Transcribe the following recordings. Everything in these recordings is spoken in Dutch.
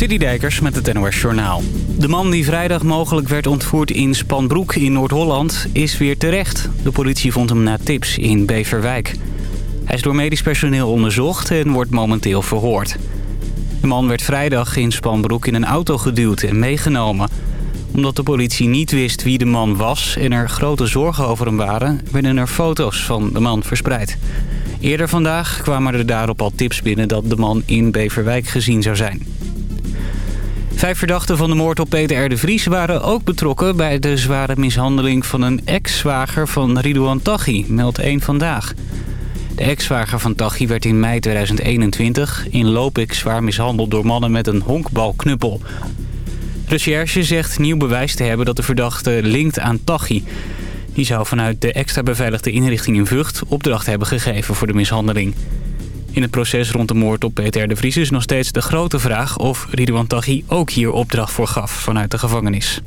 Citydijkers met het NOS Journaal. De man die vrijdag mogelijk werd ontvoerd in Spanbroek in Noord-Holland is weer terecht. De politie vond hem na tips in Beverwijk. Hij is door medisch personeel onderzocht en wordt momenteel verhoord. De man werd vrijdag in Spanbroek in een auto geduwd en meegenomen. Omdat de politie niet wist wie de man was en er grote zorgen over hem waren... werden er foto's van de man verspreid. Eerder vandaag kwamen er daarop al tips binnen dat de man in Beverwijk gezien zou zijn. Vijf verdachten van de moord op Peter R. de Vries waren ook betrokken... bij de zware mishandeling van een ex-zwager van Ridouan Taghi, meldt één vandaag. De ex-zwager van Taghi werd in mei 2021 in Lopik zwaar mishandeld door mannen met een honkbalknuppel. Recherche zegt nieuw bewijs te hebben dat de verdachte linkt aan Taghi. Die zou vanuit de extra beveiligde inrichting in Vught opdracht hebben gegeven voor de mishandeling. In het proces rond de moord op Peter de Vries is nog steeds de grote vraag... of Ridwan Taghi ook hier opdracht voor gaf vanuit de gevangenis.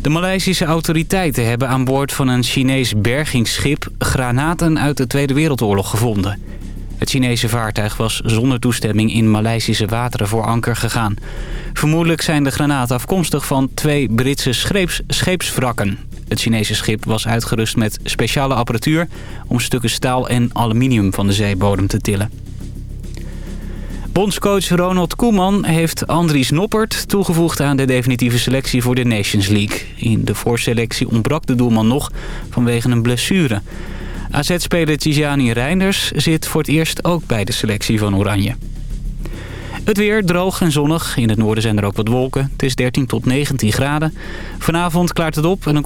De Maleisische autoriteiten hebben aan boord van een Chinees bergingsschip... granaten uit de Tweede Wereldoorlog gevonden. Het Chinese vaartuig was zonder toestemming in Maleisische wateren voor anker gegaan. Vermoedelijk zijn de granaten afkomstig van twee Britse scheeps scheepswrakken. Het Chinese schip was uitgerust met speciale apparatuur... om stukken staal en aluminium van de zeebodem te tillen. Bondscoach Ronald Koeman heeft Andries Noppert toegevoegd aan de definitieve selectie voor de Nations League. In de voorselectie ontbrak de doelman nog vanwege een blessure. AZ-speler Tijani Reinders zit voor het eerst ook bij de selectie van Oranje. Het weer droog en zonnig. In het noorden zijn er ook wat wolken. Het is 13 tot 19 graden. Vanavond klaart het op en dan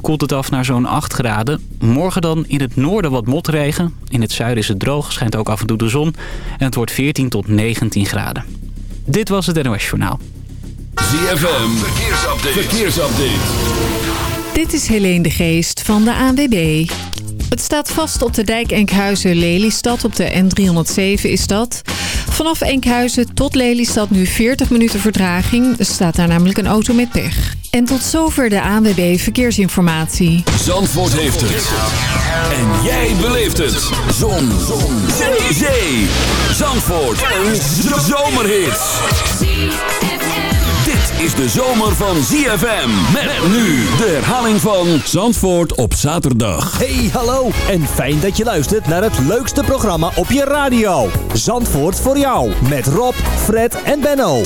koelt het af naar zo'n 8 graden. Morgen dan in het noorden wat motregen. In het zuiden is het droog, schijnt ook af en toe de zon. En het wordt 14 tot 19 graden. Dit was het NOS Journaal. ZFM, verkeersupdate. verkeersupdate. Dit is Helene de Geest van de ANWB. Het staat vast op de dijk Enkhuizen-Lelystad. Op de N307 is dat. Vanaf Enkhuizen tot Lelystad nu 40 minuten vertraging. Er staat daar namelijk een auto met pech. En tot zover de ANWB Verkeersinformatie. Zandvoort heeft het. En jij beleeft het. Zon. Zon. Zee. Zandvoort. Een zomerhit. Is de zomer van ZFM. Met nu de herhaling van Zandvoort op zaterdag. Hey, hallo. En fijn dat je luistert naar het leukste programma op je radio. Zandvoort voor jou. Met Rob, Fred en Benno.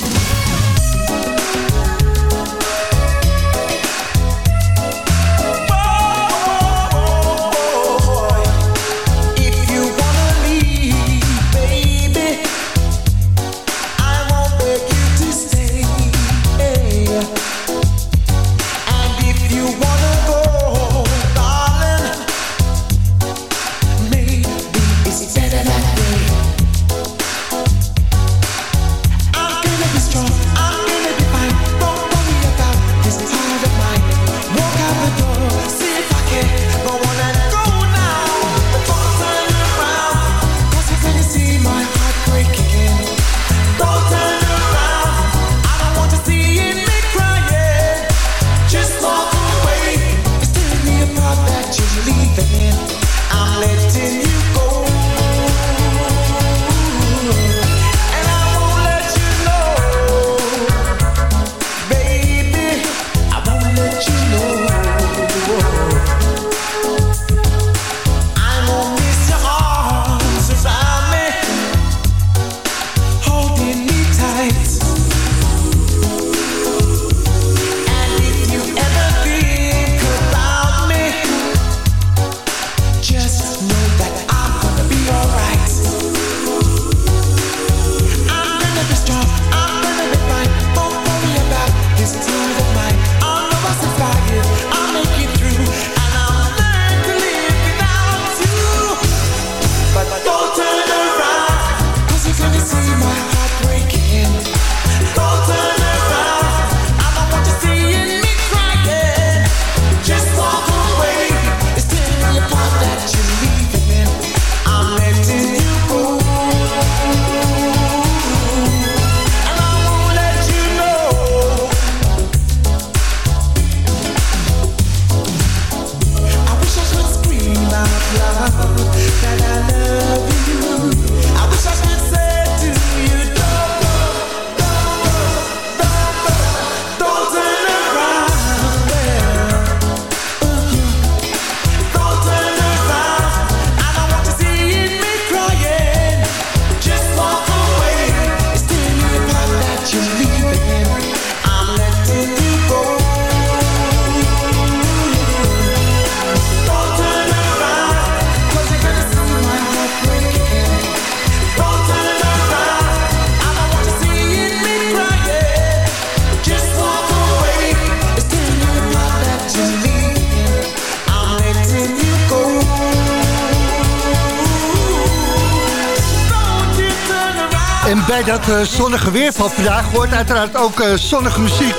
Bij dat uh, zonnige weer van vandaag hoort uiteraard ook uh, zonnige muziek.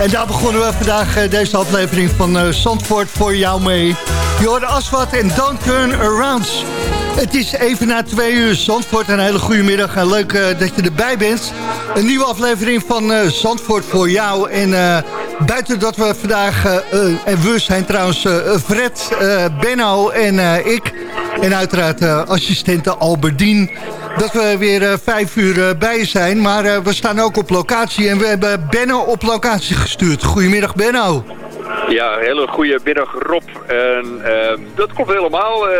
En daar begonnen we vandaag uh, deze aflevering van Zandvoort voor jou mee. Je hoorde Aswat en Don't Turn Around. Het is even na twee uur Zandvoort. Een hele goede middag en leuk dat je erbij bent. Een nieuwe aflevering van Zandvoort voor jou. En buiten dat we vandaag, en we zijn trouwens Fred, Benno en ik... En uiteraard assistente Alberdien dat we weer uh, vijf uur uh, bij zijn. Maar uh, we staan ook op locatie en we hebben Benno op locatie gestuurd. Goedemiddag Benno. Ja, hele goede middag Rob. En, uh, dat komt helemaal. Uh,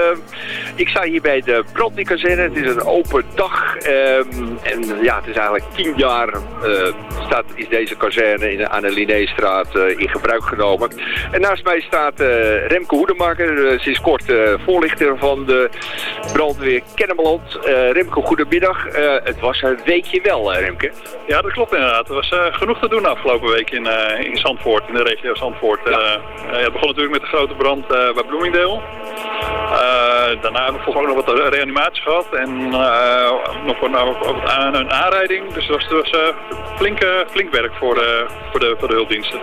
ik sta hier bij de brandweerkazerne. Het is een open dag. Uh, en ja, het is eigenlijk tien jaar uh, staat, is deze kazerne in, aan de Linnéestraat in gebruik genomen. En naast mij staat Remke Hoedemaker, sinds kort voorlichter van de brandweer Kennemerland. Remke, goedemiddag. het was een weekje wel, Remke. Ja, dat klopt inderdaad. Er was genoeg te doen afgelopen week in, in Zandvoort, in de regio Zandvoort. Ja. ja, het begon natuurlijk met de grote brand bij Bloomingdale. daarna hebben we volgens ook nog wat reanimatie gehad en nog een, een, een aanrijding. Dus dat was, flink, flink werk voor, voor, de, voor de hulpdiensten.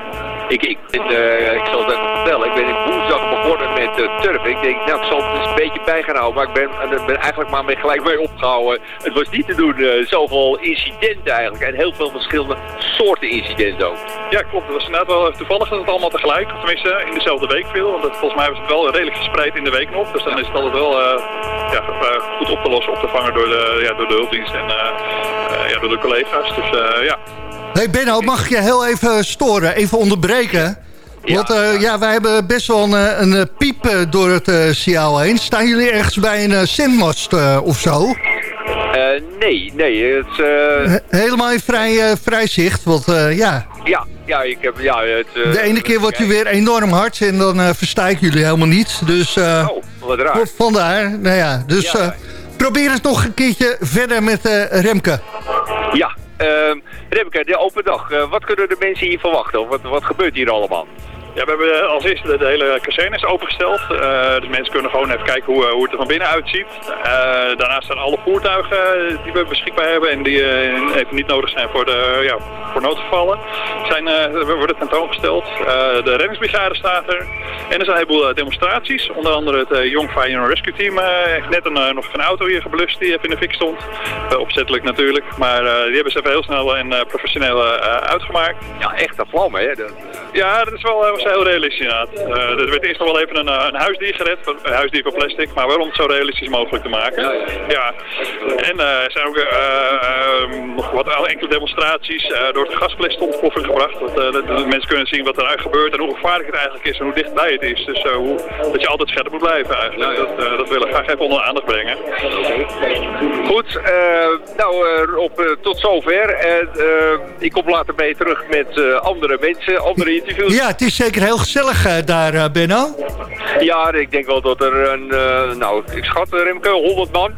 Ik, ik, uh, ik zal het even vertellen. Ik ben woensdag begonnen met uh, turf. Ik denk, nou, ik zal het eens een beetje bij gaan houden. Maar ik ben, ben eigenlijk maar mee, gelijk mee opgehouden. Het was niet te doen. Zoveel incidenten eigenlijk. En heel veel verschillende soorten incidenten ook. Ja, klopt. Het was inderdaad wel toevallig dat het allemaal tegelijk, tenminste in dezelfde week viel. Want het, volgens mij was het wel redelijk gespreid in de week nog. Dus dan is het altijd wel ja, goed op te lossen, op te vangen door de, ja, door de hulpdienst en ja, door de collega's. Dus ja, Hey Benno, mag ik je heel even storen, even onderbreken? Ja. Want uh, ja, wij hebben best wel een, een piep door het uh, signaal heen. Staan jullie ergens bij een zendmast uh, of zo? nee, nee. Het, Helemaal in vrij, vrij zicht, want ja... Ja, ja, ik heb... Ja, het, De ene keer wordt u weer enorm hard en dan verstijken jullie helemaal niets. Dus, oh, wat raar. Vandaar, nou ja. Dus ja, probeer het nog een keertje verder met Remke. Ja, uh, Remke, de open dag. Uh, wat kunnen de mensen hier verwachten? Wat, wat gebeurt hier allemaal? Ja, we hebben als eerste de, hele kazerne is opengesteld. Uh, dus mensen kunnen gewoon even kijken hoe, hoe het er van binnen uitziet. Uh, daarnaast zijn alle voertuigen die we beschikbaar hebben en die uh, even niet nodig zijn voor, de, ja, voor noodgevallen, zijn, worden tentoongesteld. de reddingsbrigade staat er. En er zijn een heleboel demonstraties. Onder andere het Young Fire and Rescue Team heeft net een, nog een auto hier geblust die even in de fik stond. opzettelijk natuurlijk. Maar die hebben ze even heel snel en professioneel uitgemaakt. Ja, echt een vlam hè? Ja, dat is wel was heel realistisch inderdaad. Uh, er werd eerst nog wel even een, eh, een huisdier gered, een huisdier van plastic, maar wel om het zo realistisch mogelijk te maken. Ja. En uh, er zijn ook nog wat enkele demonstraties door het gasfles tot ontploffing gebracht. Dat, dat, mensen kunnen zien wat er gebeurt en hoe gevaarlijk het eigenlijk is en hoe dichtbij het is. Dus hoe, dat je altijd scherp moet blijven eigenlijk. Dat, dat willen we graag even onder aandacht brengen. Goed, nou op, tot zover. En, ik kom later mee terug met andere mensen, andere interviews. Ja, het is zeker zeker heel gezellig uh, daar, uh, Benno. Ja, ik denk wel dat er een, uh, nou, ik schat Remke, 100 man.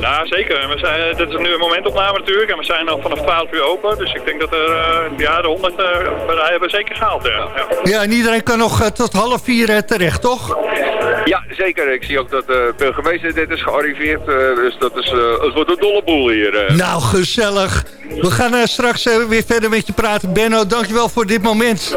Ja, zeker. We zijn, dit is nu een momentopname natuurlijk en we zijn al vanaf 12 uur open. Dus ik denk dat er, ja, de 100 uh, hebben we zeker gehaald. Ja, ja. ja en iedereen kan nog tot half vier terecht, toch? Ja, zeker. Ik zie ook dat de burgemeester dit is gearriveerd. dus dat is, het wordt een dolle boel hier. Nou, gezellig. We gaan straks weer verder met je praten. Benno, dankjewel voor dit moment.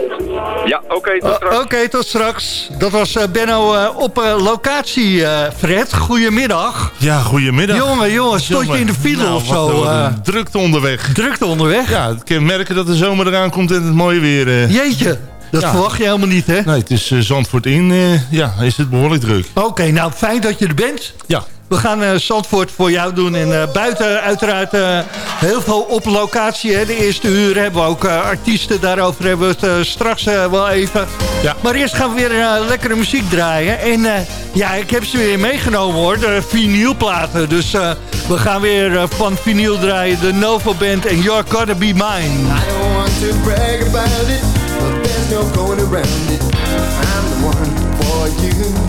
Ja, oké, tot straks. oké, tot straks. Dat was Benno op locatie, Fred. Goedemiddag. Ja, goedemiddag. Jongen, jongen, stond je in de file nou, of zo? Uh, drukte onderweg. Drukte onderweg? Ja, ik kan merken dat de zomer eraan komt en het mooie weer. Uh... Jeetje. Dat ja. verwacht je helemaal niet, hè? Nee, het is uh, Zandvoort in. Uh, ja, is het behoorlijk druk. Oké, okay, nou fijn dat je er bent. Ja. We gaan uh, Zandvoort voor jou doen. En uh, buiten uiteraard uh, heel veel op locatie. Hè. De eerste uur hebben we ook artiesten. Daarover hebben we het straks wel even. Ja. Maar eerst gaan we weer lekkere muziek draaien. En ja, ik heb ze weer meegenomen hoor. De vinylplaten. Dus we gaan weer van vinyl draaien. De Novo Band en You're Gonna Be Mine. I don't want to brag about it. But there's no going around it. I'm the one for you.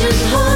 The Trojan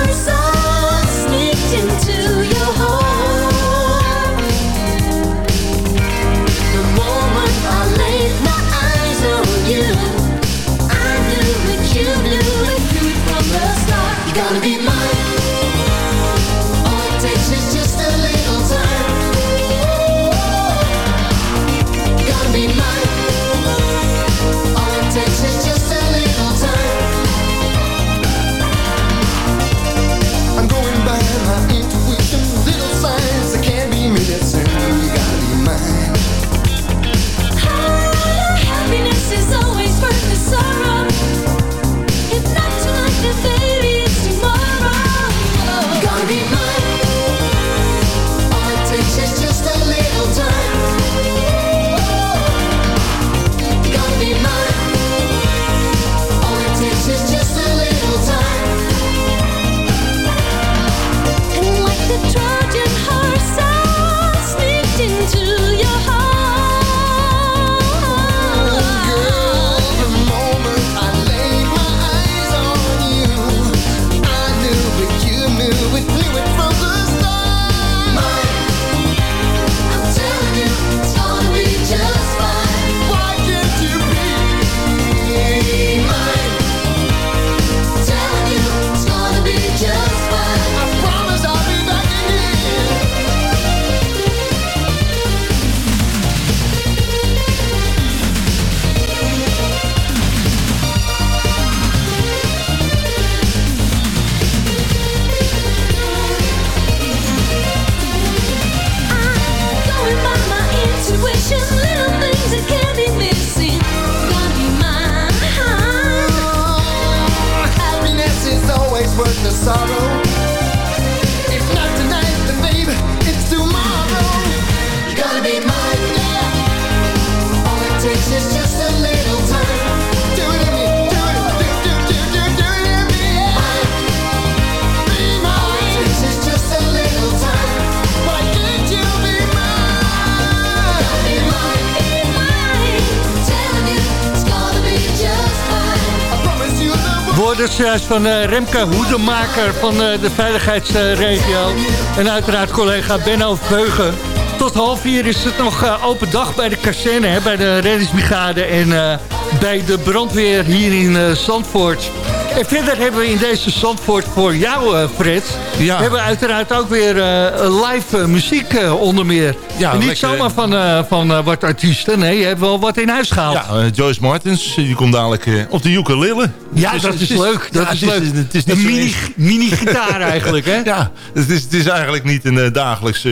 Van eh, Remke Hoedemaker van eh, de veiligheidsregio. En uiteraard collega Benno Veugen. Tot half vier is het nog eh, open dag bij de kazerne, bij de reddingsbrigade en bij de brandweer hier in Zandvoort. En verder hebben we in deze Zandvoort voor jou, eh, Fred... Ja. hebben we uiteraard ook weer eh, live eh, muziek onder meer. Ja, en niet lekker. zomaar van, van wat artiesten, nee, je hebt wel wat in huis gehaald. Ja, Joyce Martens, die komt dadelijk op de ukulele. Ja, Dus dat is leuk. Dat ja, is het leuk. Het is niet een mini, mini-gitaar eigenlijk, hè? Ja, het is, het is eigenlijk niet een dagelijks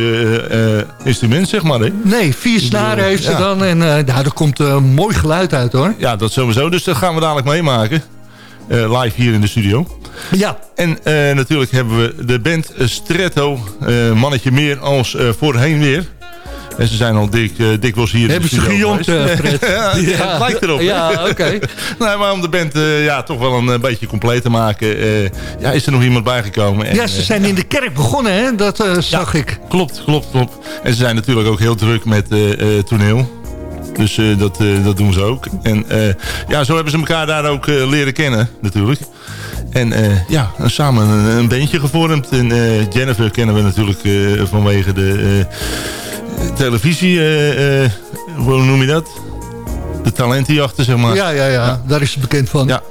instrument, zeg maar. Hè? Nee, vier snaren heeft ze dan. En eh nou, komt een mooi geluid uit, hoor. Ja, dat sowieso. Dus dat gaan we dadelijk meemaken. Eh, live hier in de studio. Ja, En eh, natuurlijk hebben we de band Stretto, eh, mannetje meer als voorheen weer. En ze zijn al dik, eh, dikwijls hier hebben in ze de studio gejongd, eh, Fred. ja, het lijkt erop. Ja, oké. nee, maar om de band ja, toch wel een beetje compleet te maken, ja, is er nog iemand bijgekomen. En, Ja, ze zijn in de kerk begonnen, hè? Dat zag ik. Klopt, klopt, klopt. En ze zijn natuurlijk ook heel druk met toneel. Dus eh, dat, eh, dat doen ze ook. En eh, ja, zo hebben ze elkaar daar ook leren kennen, natuurlijk. En ja, samen een, een bandje gevormd. En Jennifer kennen we natuurlijk vanwege de televisie. hoe noem je dat? De talentenjachten, zeg maar. Ja, ja, ja, Daar is ze bekend van. Ja.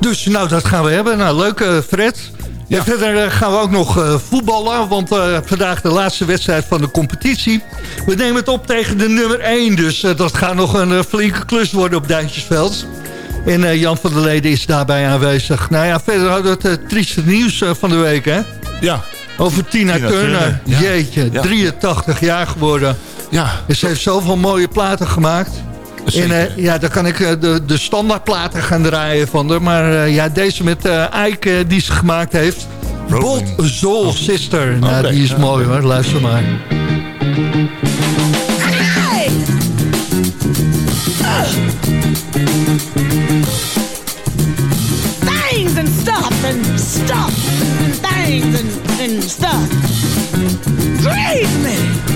Dus nou, dat gaan we hebben. Nou, leuk, Fred. Ja. Verder eh, gaan we ook nog eh, voetballen. Want eh, vandaag de laatste wedstrijd van de competitie. We nemen het op tegen de nummer 1. Dus dat gaat nog een flinke klus worden op Duintjesveld. En Jan van der Leden is daarbij aanwezig. Nou ja, verder hadden we het trieste nieuws van de week, hè? Ja, Over Tina, Tina Turner. Turner, ja. Jeetje, Ja. 83 jaar geworden. ja. En ze heeft zoveel mooie platen gemaakt. En eh, ja, dan kan ik eh, de, de standaardplaten gaan draaien van haar. Maar eh, ja, deze met eh Ike die ze gemaakt heeft. Rolling. Bold Soul Sister. Nou, Oké. die is mooi hoor. Luister maar. things and stuff and stuff and things and, and stuff. Grieve me.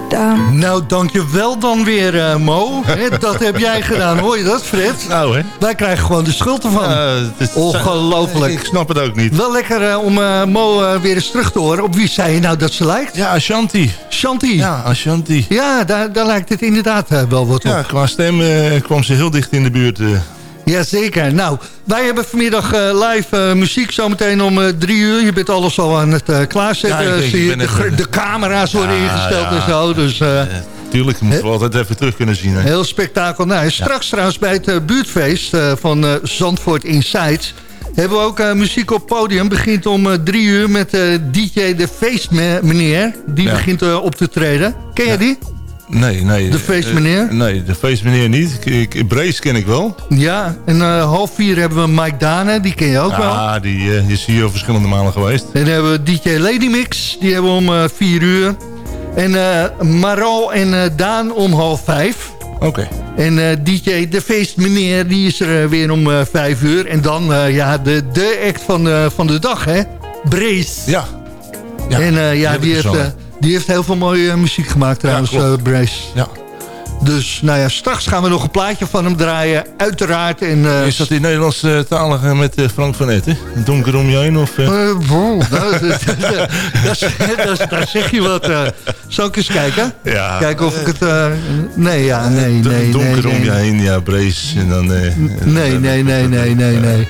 Nou, dankjewel dan weer, eh, Mo. Hè, dat heb jij gedaan, hoor je dat, Fred? Nou, hè? Wij krijgen gewoon de schuld ervan. Eh, het is- Ongelooflijk. Ik snap het ook niet. Wel lekker eh, om eh, Mo weer eens terug te horen. Op wie zei je nou dat ze lijkt? Ja, Ashanti. Shanti. Ja, Ashanti. Ja, daar, daar lijkt het inderdaad wel wat op. Ja, qua stem eh, kwam ze heel dicht in de buurt. Jazeker. Nou, wij hebben vanmiddag eh, live eh, muziek zometeen om eh, drie uur. Je bent alles al aan het klaarzetten. Ja, Zie je, de, camera's worden Ja, ingesteld ja. en zo. Dus tuurlijk, je moet wel altijd even terug kunnen zien. Hè. heel spektakel. Nou, straks trouwens bij het buurtfeest van Zandvoort Insights... hebben we ook muziek op podium. Begint om drie uur met DJ De Feestmeneer. Die begint op te treden. Ken je die? Nee, nee. De feestmeneer? Eh, nee, de feestmeneer niet. Ik, ik, Brace ken ik wel. Ja, en eh, half vier hebben we Mike Dane. Die ken je ook wel. Ah, die eh, is hier al verschillende malen geweest. En dan hebben we DJ Lady Mix, die hebben we om 4 uur. En Maral en Daan om half vijf. Oké. En DJ De Feest Meneer, die is er weer om 5 uur. En dan ja, de, de act van, van de dag, hè? Brace. Ja. ja. en ja, die ik heeft, die heeft heel veel mooie eh, muziek gemaakt trouwens, klopt. eh, Brace. Ja. Dus nou ja, straks gaan we nog een plaatje van hem draaien, uiteraard. En, eh, Is dat die Nederlandstalige met eh, Frank van Etten? Donker om je heen? Of, wow, Daar zeg je wat. Zal ik eens kijken? Ja. Kijken of ik het... nee, ja, nee, nee, nee. Donker om nee. je heen, ja, Brace. En dan, eh, Nee, nee, nee, nee, nee,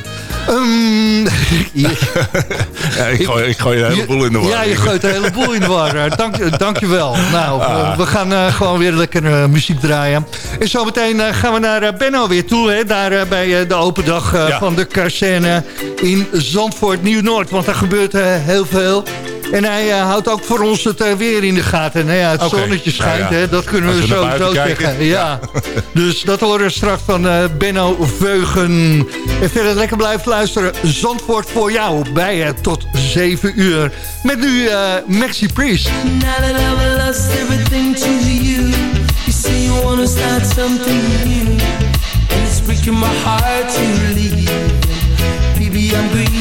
Ja, ik, gooi, ik gooi een heleboel in de war. Ja, je gooit een heleboel in de war. Eh, Dank, dank je wel. Nou, Ah. we- we gaan eh, gewoon weer lekker eh, muziek draaien. En zometeen eh, gaan we naar eh, Benno weer toe. Hè, daar eh, bij eh, de open dag eh, Ja. van de kazerne in Zandvoort Nieuw-Noord. Want daar gebeurt eh, heel veel. En hij eh, houdt ook voor ons het eh, weer in de gaten. Nou ja, het Oké. zonnetje schijnt, Nou ja. hè, dat kunnen Als we buiten kijken. zeggen. Ja. Dus dat horen we straks van eh, Benno Veugen. En verder lekker blijven luisteren. Zandvoort voor jou bij je tot 7 uur. Met nu eh Maxi Priest. Now that I've lost everything to you You say you wanna start something new And it's breaking my heart to leave Baby, I'm grieving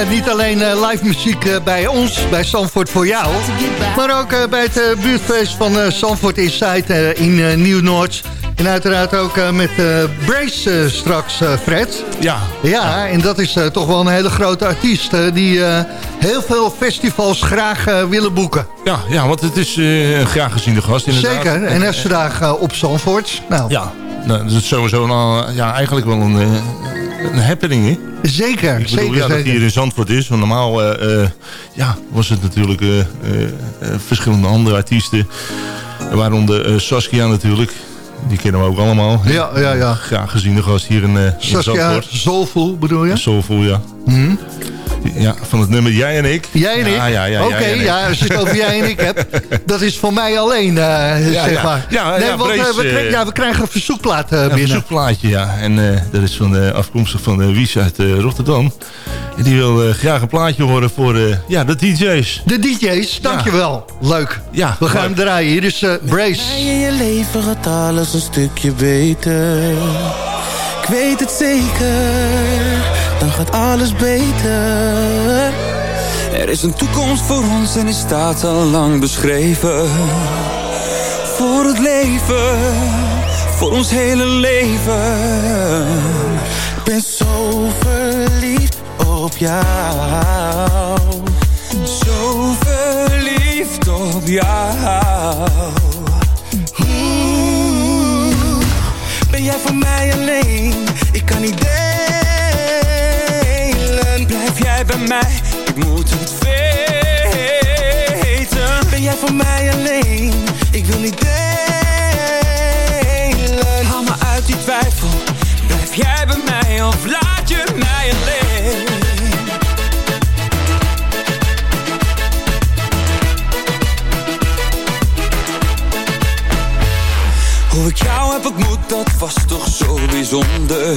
Eh, niet alleen eh, live muziek eh, bij ons, bij Zandvoort voor jou. Maar ook bij het buurtfeest van Zandvoort Inside in Nieuw-Noord. En uiteraard ook met Brace straks, Fred. Ja. Ja, en dat is toch wel een hele grote artiest... die heel veel festivals graag willen boeken. Ja, ja, want het is een graag geziene gast inderdaad. Zeker, en hij is vandaag op Zandvoort. Nou, Ja, nou, dat is sowieso een, eh, ja, eigenlijk wel een, een happening, hè? zeker, Ik bedoel, zeker, ja, dat hij zeker. hier in Zandvoort is. Want normaal eh, eh, ja, was het natuurlijk eh, verschillende andere artiesten. Waaronder Saskia natuurlijk. Die kennen we ook allemaal. Ja, ja, ja. Graag geziene gast hier in, in Saskia Zandvoort. Soulful bedoel je? Soulful, ja. Mhm. Ja, van het nummer Jij en ik. Jij en ik? Ja, ja, ja. Oké, ja, als je het over jij en ik hebt, dat is voor mij alleen, eh, Ja, zeg maar. Ja, nee, ja, want, eh, Brace, we, krijgen, eh, ja, we krijgen een verzoekplaat eh, Een binnen. verzoekplaatje, ja. En eh, dat is van, eh, afkomstig van uh, Wies uit eh, Rotterdam. En die wil eh, graag een plaatje horen voor eh, ja, de DJ's. De DJ's, dankjewel. Leuk. Ja, We gaan leuk. hem draaien. Hier is eh, Brace. In je leven gaat alles een stukje beter. Ik weet het zeker, dan gaat alles beter. Er is een toekomst voor ons en die staat al lang beschreven. Voor het leven, voor ons hele leven. Ik ben zo verliefd op jou. Zo verliefd op jou. Ben jij voor mij alleen? Ik kan niet denken mij? Ik moet het weten. Ben jij voor mij alleen? Ik wil niet delen. Haal me uit die twijfel. Blijf jij bij mij of laat je mij alleen? Hoe ik jou heb ontmoet, dat was toch zo bijzonder.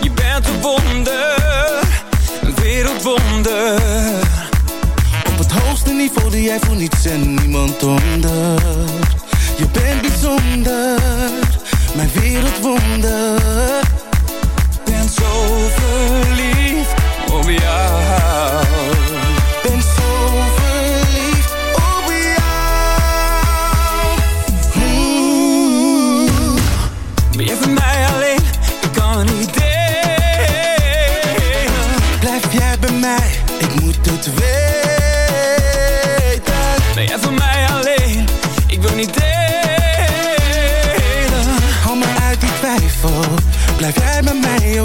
Je bent een wonder, wereldwonder. Op het hoogste niveau die jij voor niets en niemand onder. Je bent bijzonder, mijn wereldwonder. Ben zo verliefd op jou.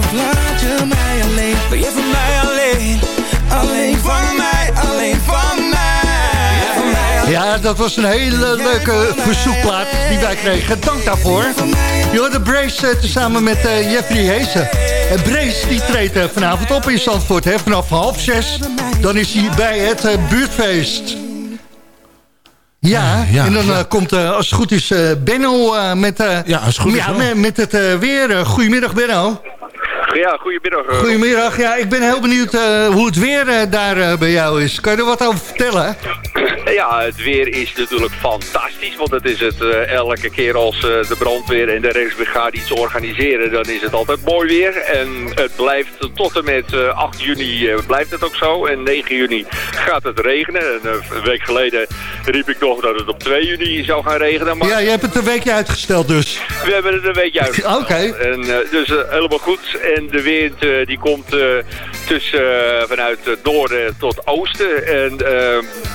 Of laat je mij alleen? Ben jij voor mij alleen? Alleen van mij, alleen van mij. Ja, dat was een hele leuke verzoekplaat die wij kregen. Dank daarvoor. Je hoorde Brace eh, tezamen met eh, Jeffrey Heesen. En Brace die treedt eh, vanavond op in Zandvoort. Hè, vanaf half zes. Dan is hij bij het buurtfeest. Ja, Ja, en dan ja. komt eh, als het goed is eh, Benno eh, met, eh, Ja, als het goed is ja, wel. met, met het weer. Eh, goedemiddag Benno. Ja, goedemiddag. eh, Goedemiddag. Ja, ik ben heel benieuwd eh, hoe het weer eh, daar bij jou is. Kan je er wat over vertellen? Het weer is natuurlijk fantastisch, want het is het eh, elke keer als eh, de brandweer en de reddingsbrigade iets organiseren, dan is het altijd mooi weer. En het blijft tot en met eh, 8 juni eh, blijft het ook zo. En 9 juni gaat het regenen. En, een week geleden riep ik nog dat het op 2 juni zou gaan regenen. Maar Ja, je hebt het een weekje uitgesteld dus. we hebben het een weekje uit. Oké. En, dus helemaal goed. En de wind die komt tussen vanuit het noorden tot oosten. En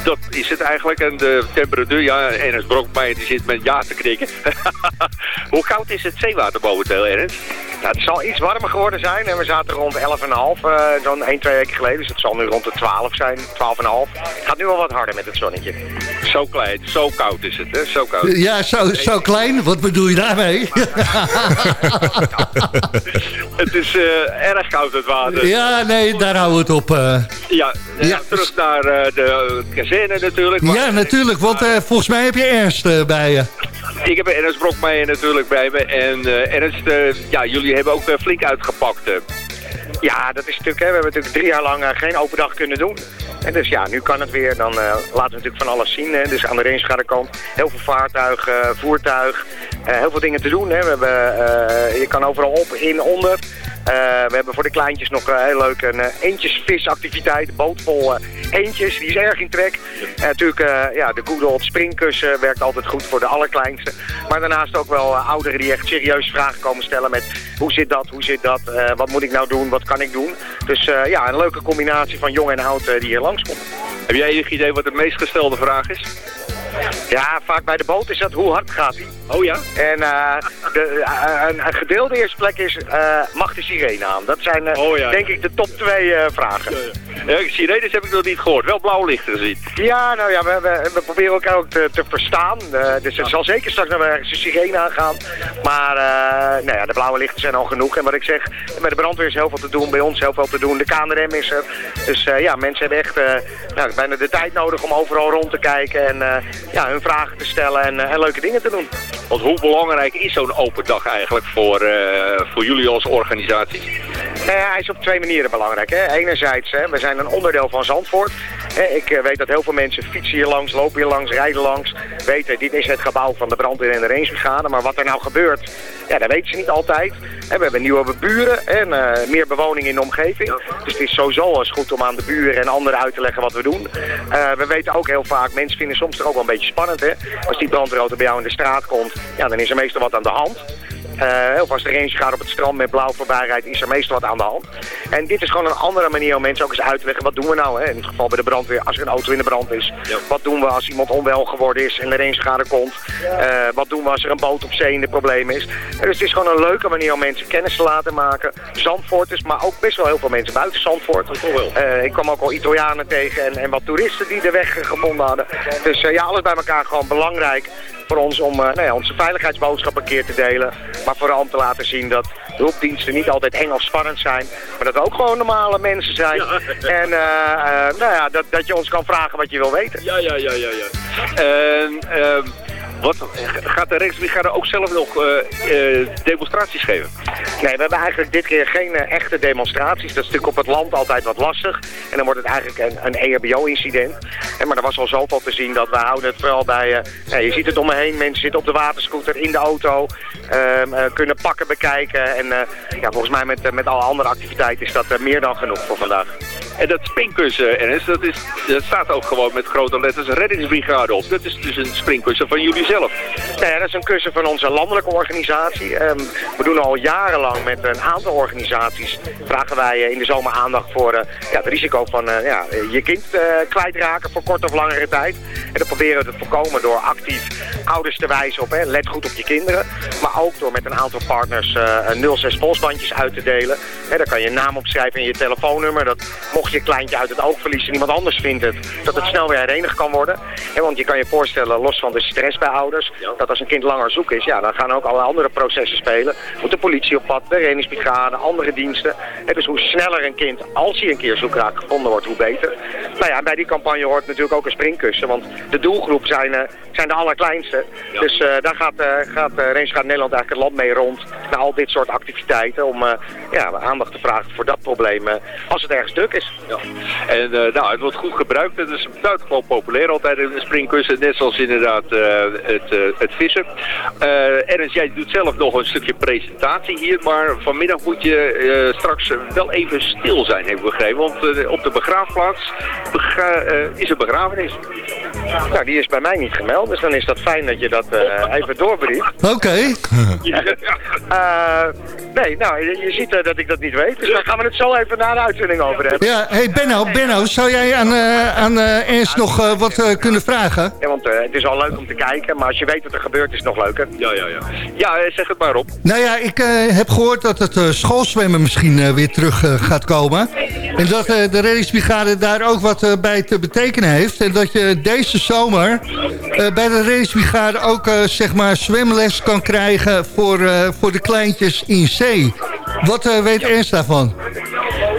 dat is het eigenlijk. En de temperatuur, ja, Ernst Brokmeijer die zit met ja te knikken. Hoe koud is het zeewater momenteel, Ernst? Nou, het zal iets warmer geworden zijn. En we zaten rond 11,5 uh, zo'n 1, 2 weken geleden. Dus het zal nu rond de 12 zijn, 12,5. Het gaat nu al wat harder met het zonnetje. Zo klein, zo koud is het, hè? Zo koud. Ja, zo, zo klein. Wat bedoel je daarmee? Het is eh, erg koud, het water. ja, nee, daar houden we het op. eh. Ja, Ja. terug naar eh, de kazerne natuurlijk. Maar- ja, natuurlijk, want volgens mij heb je Ernst bij je. Ik heb Ernst Brokmeijer natuurlijk bij me. En Ernst, ja, jullie hebben ook flink uitgepakt. Ja, dat is natuurlijk, hè, we hebben natuurlijk drie jaar lang eh, geen open dag kunnen doen. En dus ja, nu kan het weer. Dan eh, laten we natuurlijk van alles zien. Hè. Dus aan de rangegaardekant heel veel vaartuigen, eh, voertuig, heel veel dingen te doen. Hè. We hebben, je kan overal op, in, onder. Eh, we hebben voor de kleintjes nog eh, heel leuk een uh, eentjesvisactiviteit. Boot vol eh, eentjes, die is erg in trek. En natuurlijk, eh, ja, de Good Old springkussen werkt altijd goed voor de allerkleinste. Maar daarnaast ook wel eh, ouderen die echt serieus vragen komen stellen met... hoe zit dat, hoe zit dat, eh, wat moet ik nou doen, wat kan ik doen? Dus eh, ja, een leuke combinatie van jong en oud eh, die hier langskomt. Heb jij enig idee wat de meest gestelde vraag is? Ja, vaak bij de boot is dat hoe hard gaat hij. Oh ja? En eh, de, eh, een, een gedeelde eerste plek is, eh, mag de sirene aan? Dat zijn Oh ja. denk ik de top twee vragen. Ja, sirenes heb ik nog niet gehoord. Wel blauwe lichten gezien. Ja, nou ja, we, we, we proberen elkaar ook te, te verstaan. Dus er zal zeker straks nog wel ergens een sirene aangaan. Maar nou ja, de blauwe lichten zijn al genoeg. En wat ik zeg, bij de brandweer is heel veel te doen. Bij ons heel veel te doen. De KNRM is er. Dus ja, mensen hebben echt nou, bijna de tijd nodig om overal rond te kijken. En ja, hun vragen te stellen en, eh, en leuke dingen te doen. Want hoe belangrijk is zo'n open dag eigenlijk voor, eh, voor jullie als organisatie? Nou ja, hij is op twee manieren belangrijk. Hè. Enerzijds, hè, we zijn een onderdeel van Zandvoort. Hè, ik eh, weet dat heel veel mensen fietsen hier langs, lopen hier langs, rijden langs. Weten, dit is het gebouw van de brandweer en de rangebrigade. Maar wat er nou gebeurt, ja, dat weten ze niet altijd. Hè, we hebben nieuwe buren en meer bewoning in de omgeving. Dus het is sowieso eens goed om aan de buren en anderen uit te leggen wat we doen. We weten ook heel vaak, mensen vinden soms toch ook wel een beetje spannend. Hè? Als die brandweerauto bij jou in de straat komt, ja, dan is er meestal wat aan de hand. Eh, of als de range gaat op het strand met blauw voorbij rijdt, is er meestal wat aan de hand. En dit is gewoon een andere manier om mensen ook eens uit te leggen. Wat doen we nou? Hè? In het geval bij de brandweer, als er een auto in de brand is. Wat doen we als iemand onwel geworden is en de rangegaarder komt? Eh, wat doen we als er een boot op zee in de probleem is? Dus het is gewoon een leuke manier om mensen kennis te laten maken. Zandvoorters, maar ook best wel heel veel mensen buiten Zandvoort. Eh, ik kwam ook al Italianen tegen en, en wat toeristen die de weg gevonden hadden. Dus ja, alles bij elkaar gewoon belangrijk voor ons om nou ja, onze veiligheidsboodschap een keer te delen. Maar vooral om te laten zien dat hulpdiensten niet altijd eng of spannend zijn. Maar dat we ook gewoon normale mensen zijn. En eh, eh, nou ja, dat, dat je ons kan vragen wat je wil weten. Ja, ja, ja, ja. ja. Wat, gaat de Rijksbrigade ook zelf nog eh, eh, demonstraties geven? Nee, we hebben eigenlijk dit keer geen eh, echte demonstraties. Dat is natuurlijk op het land altijd wat lastig. En dan wordt het eigenlijk een, een EHBO-incident. En Maar er was al zoveel te zien dat we houden het vooral bij... ja, je ziet het om me heen, mensen zitten op de waterscooter, in de auto... ehm, eh, kunnen pakken bekijken. En ja, volgens mij met, met alle andere activiteiten is dat meer dan genoeg voor vandaag. En dat springkussen, Ernst, dat, is, dat staat ook gewoon met grote letters reddingsbrigade op. Dat is dus een springkussen van jullie zelf. Nou ja, dat is een kussen van onze landelijke organisatie. Ehm, we doen al jarenlang met een aantal organisaties... vragen wij eh, in de zomer aandacht voor eh, ja, het risico van eh, ja, je kind eh, kwijtraken voor korte of langere tijd. En dat proberen we te voorkomen door actief ouders te wijzen op... Hè, let goed op je kinderen. Maar ook door met een aantal partners eh, 06 polsbandjes uit te delen. Hè, daar kan je naam opschrijven en je telefoonnummer. Dat mocht je kleintje uit het oog verliezen en iemand anders vindt het... dat het snel weer herenigd kan worden. Hè, want je kan je voorstellen, los van de stress bij ouders... dat als een kind langer zoek is, ja, dan gaan ook alle andere processen spelen. Moet de politie op pad, de reddingsbrigade, andere diensten. Hè, dus hoe sneller een kind, als hij een keer zoek raakt, gevonden wordt, hoe beter. Nou ja, bij die campagne hoort natuurlijk ook een springkussen. Want de doelgroep zijn, eh, zijn de allerkleinste. Dus eh, daar gaat, uh, gaat Nederland eigenlijk het land mee rond... naar al dit soort activiteiten om ja, aandacht te vragen voor dat probleem... als het ergens druk is. Ja. En eh, nou, het wordt goed gebruikt. Het is buitengewoon populair altijd een springkussen. Net zoals inderdaad eh, het, eh, het vissen. Eh Ernst, jij doet zelf nog een stukje presentatie hier. Maar vanmiddag moet je eh, straks wel even stil zijn, heb ik begrepen. Want op de begraafplaats bega- eh, is een begrafenis. Nou, die is bij mij niet gemeld. Dus dan is dat fijn dat je dat eh, even doorbrieft. Oké. Eh, nee, nou, je, je ziet dat ik dat niet weet. Dus daar gaan we het zo even na de uitzending over hebben. Ja, hey Benno, Benno, zou jij aan, eh, aan eh, Ernst nog eh, wat eh, kunnen vragen? Ja, want eh, het is al leuk om te kijken, maar als je weet wat er gebeurt, is het nog leuker. Ja, ja, ja. Ja, zeg het maar op. Nou ja, ik eh, heb gehoord dat het eh, schoolzwemmen misschien eh, weer terug gaat komen. En dat eh, de reddingsbrigade daar ook wat bij te betekenen heeft. En dat je deze zomer eh, bij de reddingsbrigade ook eh, zeg maar zwemles kan krijgen voor, eh, voor de kleintjes in zee. Wat eh, weet Ernst daarvan?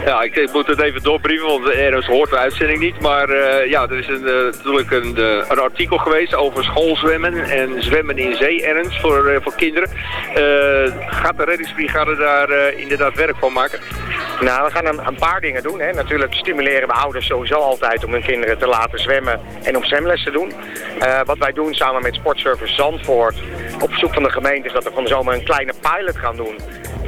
Ja, ik, moet het even doorbrieven, want Ernst hoort de uitzending niet. Maar eh, ja, er is een, eh, natuurlijk een, eh, een artikel geweest over schoolzwemmen en zwemmen in zee, Ernst, voor, voor kinderen. Gaat de reddingsbrigade daar inderdaad werk van maken? Nou, we gaan een, een paar dingen doen. Hè. Natuurlijk stimuleren we ouders sowieso altijd om hun kinderen te laten zwemmen en om zwemles te doen. Wat wij doen samen met Sportservice Zandvoort op verzoek van de gemeente is dat we van de zomer een kleine pilot gaan doen.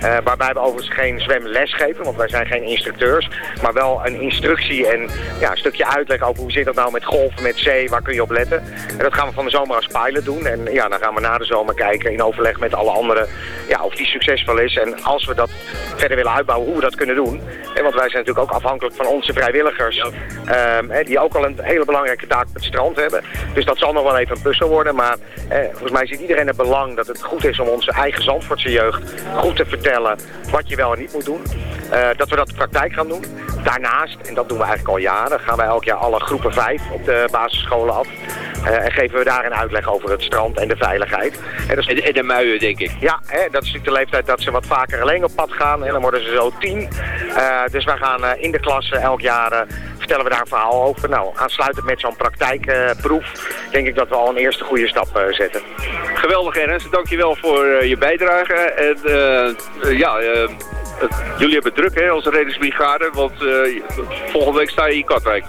Eh, waarbij we overigens geen zwemles geven, want wij zijn geen instructeurs. Maar wel een instructie en ja, een stukje uitleg over hoe zit dat nou met golven, met zee, waar kun je op letten. En dat gaan we van de zomer als pilot doen. En ja, dan gaan we na de zomer kijken in overleg met alle anderen ja, of die succesvol is. En als we dat verder willen uitbouwen, hoe we dat kunnen doen. En want wij zijn natuurlijk ook afhankelijk van onze vrijwilligers. ehm, die ook al een hele belangrijke taak op het strand hebben. Dus dat zal nog wel even een puzzel worden. Maar eh, volgens mij ziet iedereen het belang dat het goed is om onze eigen Zandvoortse jeugd goed te vertellen wat je wel en niet moet doen. Eh, dat we dat in praktijk gaan doen. Daarnaast, en dat doen we eigenlijk al jaren, gaan wij elk jaar alle groepen 5 op de basisscholen af. Eh, en geven we daar een uitleg over het strand en de veiligheid. En, dat is... en, de muien, denk ik. Ja, hè, dat is natuurlijk de leeftijd dat ze wat vaker alleen op pad gaan. En dan worden ze zo tien. Eh, dus wij gaan in de klas eh, elk jaar vertellen we daar een verhaal over. Nou, aansluitend met zo'n praktijkproef denk ik dat we al een eerste goede stap eh, zetten. Geweldig, Ernst. Dankjewel voor eh, je bijdrage. En eh, eh, ja, eh, eh, jullie hebben druk hè, als reddingsbrigade, want eh, volgende week sta je in Katwijk.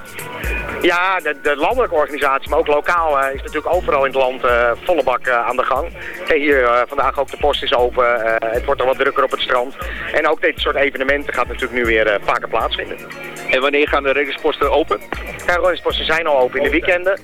Ja, de, de landelijke organisatie, maar ook lokaal eh, is natuurlijk overal in het land eh, volle bak eh, aan de gang. Kijk, hier eh, vandaag ook de post is open, eh, het wordt er wat drukker op het strand. En ook dit soort evenementen gaat natuurlijk nu weer eh, vaker plaatsvinden. En wanneer gaan de reddingsposten open? Ja, reddingsposten zijn al open in de weekenden.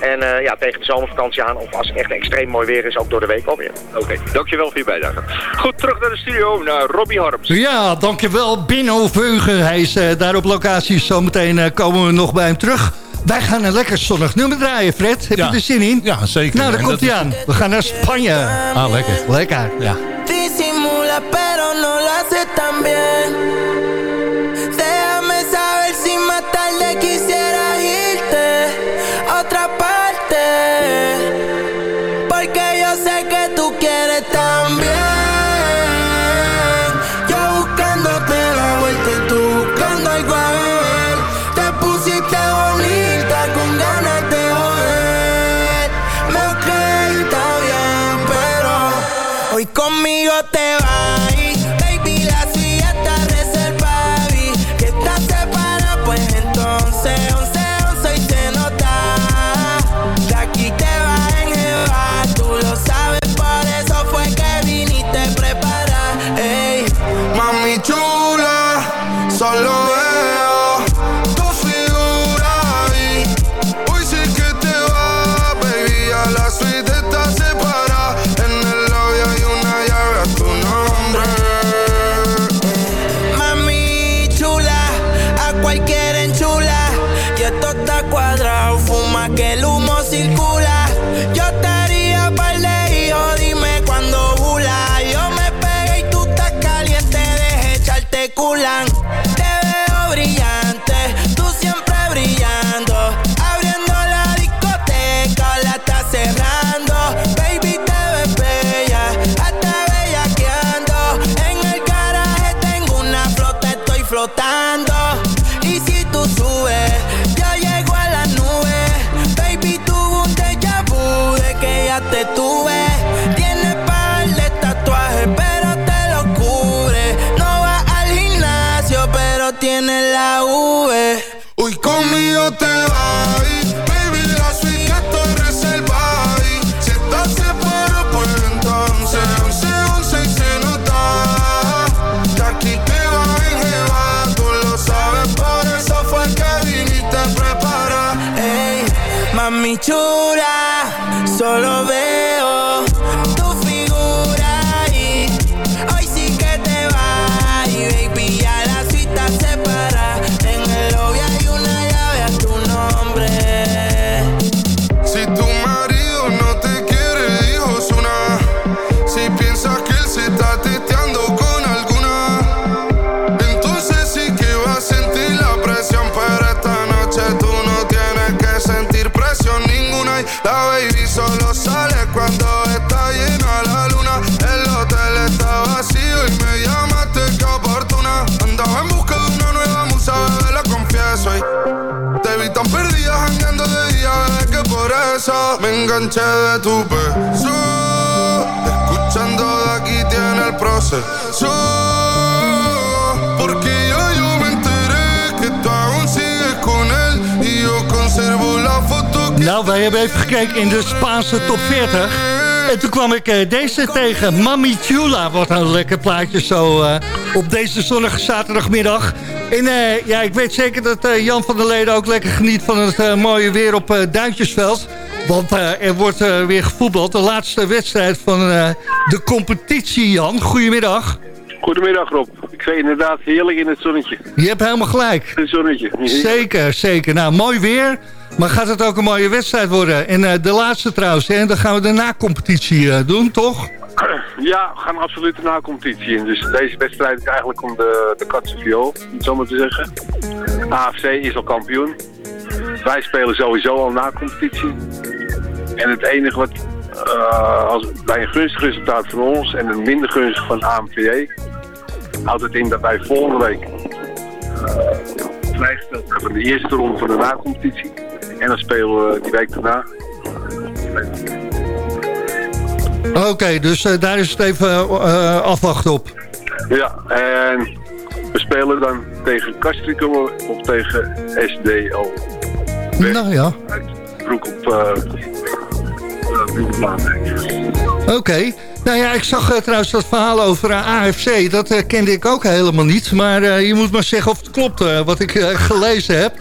En eh, ja, tegen de zomervakantie aan, of als het echt extreem mooi weer is, ook door de week alweer. Oké, dankjewel voor je bijdrage. Goed, terug naar de studio, naar Robbie Harms. Ja, dankjewel Binno Veugen. Hij is eh, daar op locatie. Zometeen eh, komen we nog bij hem terug. Wij gaan een lekker zonnig nummer draaien, Fred. Heb Ja. je er zin in? Ja, zeker. Nou, daar komt hij is- aan. We gaan naar Spanje. Ah, lekker. Lekker. Ja. Disimula pero no lo hace tan bien Escuchando tiene el. Porque yo, me enteré que tú aún sigues con él. Y yo conservo la foto que Nou, wij hebben even gekeken in de Spaanse top 40. En toen kwam ik eh, deze tegen. Mami Chula. Wat een lekker plaatje zo eh, op deze zonnige zaterdagmiddag. En eh, ja, ik weet zeker dat Jan van der Leden ook lekker geniet van het mooie weer op Duintjesveld. Want eh, er wordt eh, weer gevoetbald. De laatste wedstrijd van eh, de competitie, Jan. Goedemiddag. Goedemiddag Rob. Ik zei inderdaad heerlijk in het zonnetje. Je hebt helemaal gelijk. Het zonnetje. Zeker, zeker. Nou, mooi weer. Maar gaat het ook een mooie wedstrijd worden? En de laatste trouwens, hè? dan gaan we de na-competitie doen, toch? Ja, we gaan absoluut de na-competitie in. Dus deze wedstrijd is eigenlijk om de, de katse viool, om het zo maar te zeggen. AFC is al kampioen. Wij spelen sowieso al na-competitie. En het enige wat eh, als, bij een gunstig resultaat van ons en een minder gunstig van AMVJ... houdt het in dat wij volgende week eh, vrijgesteld zijn van de eerste ronde van de na-competitie. En dan spelen we die week daarna Oké, dus eh, daar is het even afwachten op. Ja, en we spelen dan tegen Castricum of tegen SDO. Nou ja. Broek op uh. Oké. Nou ja, ik zag eh, trouwens dat verhaal over eh, AFC. Dat eh, kende ik ook helemaal niet. Maar je moet maar zeggen of het klopt wat ik gelezen heb.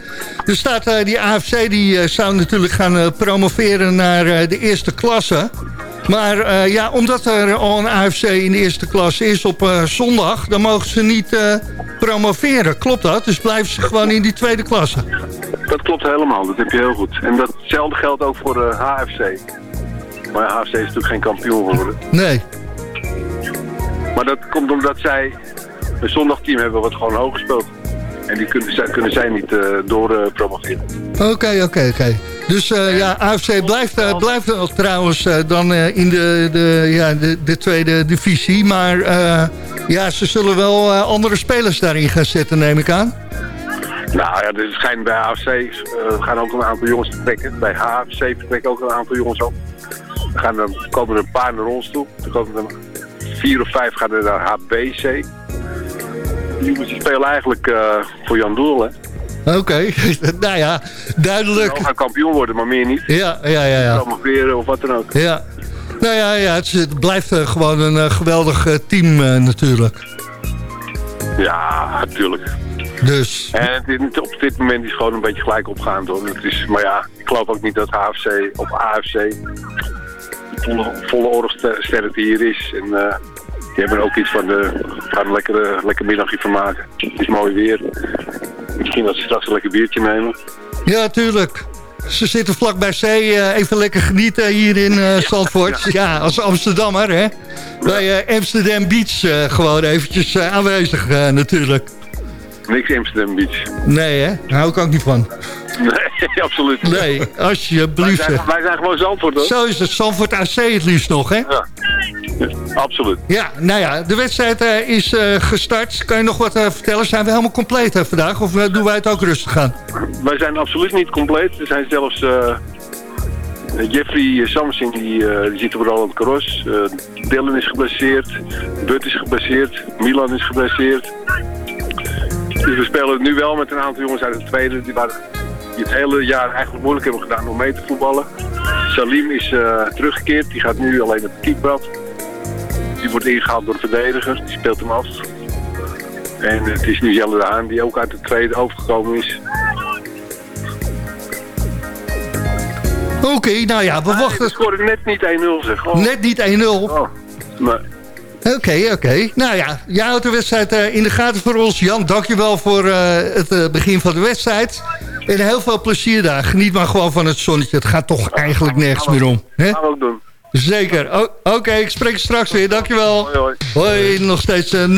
Er staat die AFC die zou natuurlijk gaan promoveren naar de eerste klasse. Maar ja, omdat er al een AFC in de eerste klasse is op zondag... dan mogen ze niet promoveren. Klopt dat? Dus blijven ze gewoon in die tweede klasse. Dat klopt helemaal, dat heb je heel goed. En datzelfde geldt ook voor de HFC. Maar HFC is natuurlijk geen kampioen geworden. Nee. Maar dat komt omdat zij een zondagteam hebben wat gewoon hoog speelt. En die kunnen, zij, kunnen zij niet eh door eh, promoveren. Oké, oké, oké. Dus eh, ja, AFC blijft, eh, blijft trouwens dan in de, de, ja, de, de tweede divisie. Maar ja, ze zullen wel andere spelers daarin gaan zetten, neem ik aan. Nou ja, er schijnt bij eh, gaan ook een aantal jongens vertrekken. Bij HFC vertrekken ook een aantal jongens op. Er gaan er, komen er een paar naar ons toe. Er komen er vier of vijf gaan er naar HBC. Die jongens die spelen eigenlijk eh, voor Jan Doel, hè. Oké, nou ja, duidelijk. Ze gaan kampioen worden, maar meer niet. Ja, ja, ja. ja. Promoveren of wat dan ook. Ja. Nou ja, ja het, blijft eh, gewoon een eh, geweldig eh, team eh, natuurlijk. Ja, natuurlijk. Dus. En het op dit moment is het gewoon een beetje gelijk opgaand hoor. Het is, maar ja, ik geloof ook niet dat HFC of AFC volle, volle oorlogsterkte hier is. En eh, die hebben ook iets van de, we gaan een lekkere, lekker middagje van maken. Het is mooi weer. Misschien dat ze straks een lekker biertje nemen. Ja, tuurlijk. Ze zitten vlak bij zee, eh, even lekker genieten hier in Zandvoort. Ja. als Amsterdammer, hè. Bij Amsterdam Beach gewoon eventjes aanwezig natuurlijk. Niks Amsterdam Beach. Nee, hè? Daar hou ik ook niet van. Nee, absoluut niet. Nee, Wij alsjeblieft. zijn, zeg. wij zijn gewoon Zandvoort hoor. Zo is het, Zandvoort AC het liefst nog, hè? Ja. Absoluut. Ja, nou ja, de wedstrijd eh, is eh, gestart. Kan je nog wat eh, vertellen? Zijn we helemaal compleet vandaag? Of doen wij het ook rustig aan? Wij zijn absoluut niet compleet. Er zijn zelfs Jeffrey Samsing, die, die zit vooral aan het karos. Eh, Dylan is geblesseerd. Bud is geblesseerd. Milan is geblesseerd. Dus we spelen nu wel met een aantal jongens uit de tweede. Die, waren, die het hele jaar eigenlijk moeilijk hebben gedaan om mee te voetballen. Salim is eh, teruggekeerd. Die gaat nu alleen op de keeper Die wordt ingehaald door de verdediger. Die speelt hem af. En het is nu Jelle de Haan die ook uit de tweede overgekomen is. Oké, nou ja, we wachten. We scoren net niet 1-0 zeg. Oh. Net niet 1-0. Oh. Nee. Oké, oké. Nou ja, jij houdt de wedstrijd eh, in de gaten voor ons. Jan, dankjewel voor eh, het begin van de wedstrijd. En heel veel plezier daar. Geniet maar gewoon van het zonnetje. Het gaat toch eigenlijk nergens meer om. Hè? Gaan we ook doen. Zeker. Oké, ik spreek straks weer. Dankjewel. Hoi, hoi. Hoi, nog steeds eh, 0-0.